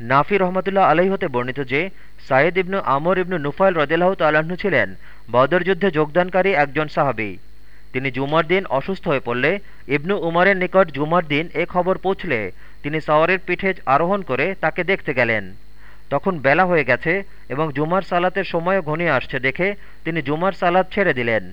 নাফি রহমতুল্লাহ আলাই হতে বর্ণিত যে সাইদ ইবনু আমর ইবনু নুফাইল রদেলাহ তাল্লাহ্ন ছিলেন, বদর যুদ্ধে যোগদানকারী একজন সাহাবি। তিনি জুমার দিন অসুস্থ হয়ে পড়লে, ইবনু উমারের নিকট জুমার দিন এ খবর পৌঁছলে, তিনি সাওয়ারের পিঠে আরোহণ করে তাকে দেখতে গেলেন। তখন বেলা হয়ে গেছে এবং জুমার সালাতের সময়ও ঘনিয়ে আসছে দেখে তিনি জুমার সালাত ছেড়ে দিলেন।